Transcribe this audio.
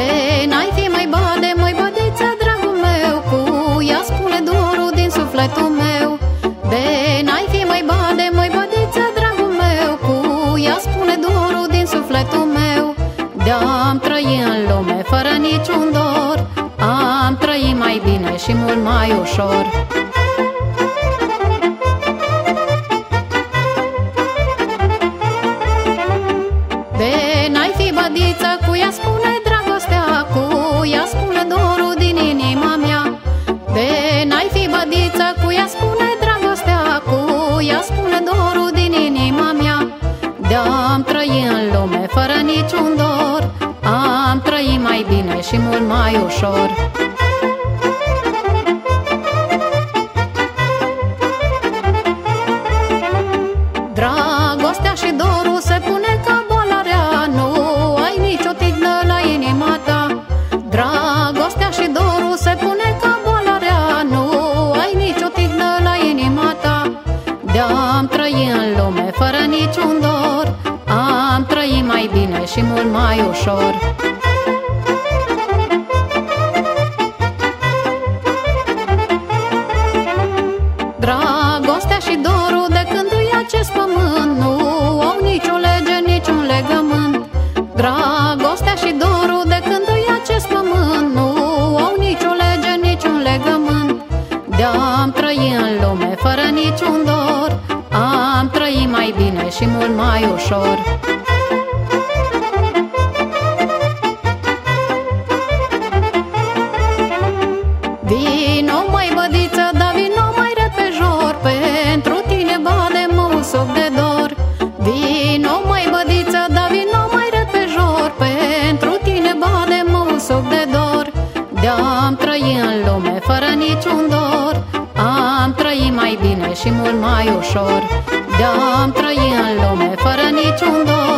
bade N-ai fi mai bade, mai badeța, dragul meu Cu ea spune dorul din sufletul meu. De n-ai fi mai bade, mai badeța, dragul meu Cu ea spune dorul din sufletul meu. De-am trăit în lume fără niciun dor Am trăit mai bine și mult mai ușor. De n-ai fi badița cu fi bădiță cu ea spune dragostea Cu ea spune dorul din inima mea. De-am trăit în lume fără niciun dor Am trăit mai bine și mult mai ușor De-am trăit în lume fără niciun dor. Am trăit mai bine și mult mai ușor. Dragostea și dorul de când îi acest pământ Nu au nicio lege, niciun legământ. Dragostea și dorul de când îi acest pământ Nu au nicio lege, niciun legământ. De-am trăit în lume fără niciun dor. Am trăit mai bine și mult mai ușor. Vino mai bădiță, da vino mai repejor Pentru tine bade mă un soc de dor. Vino mai bădiță, da vino mai repejor Pentru tine bade mă un soc de dor. De-am trăit în lume fără niciun dor. Am trăit mai bine și mult mai ușor. De-am trăit în lume fără niciun dor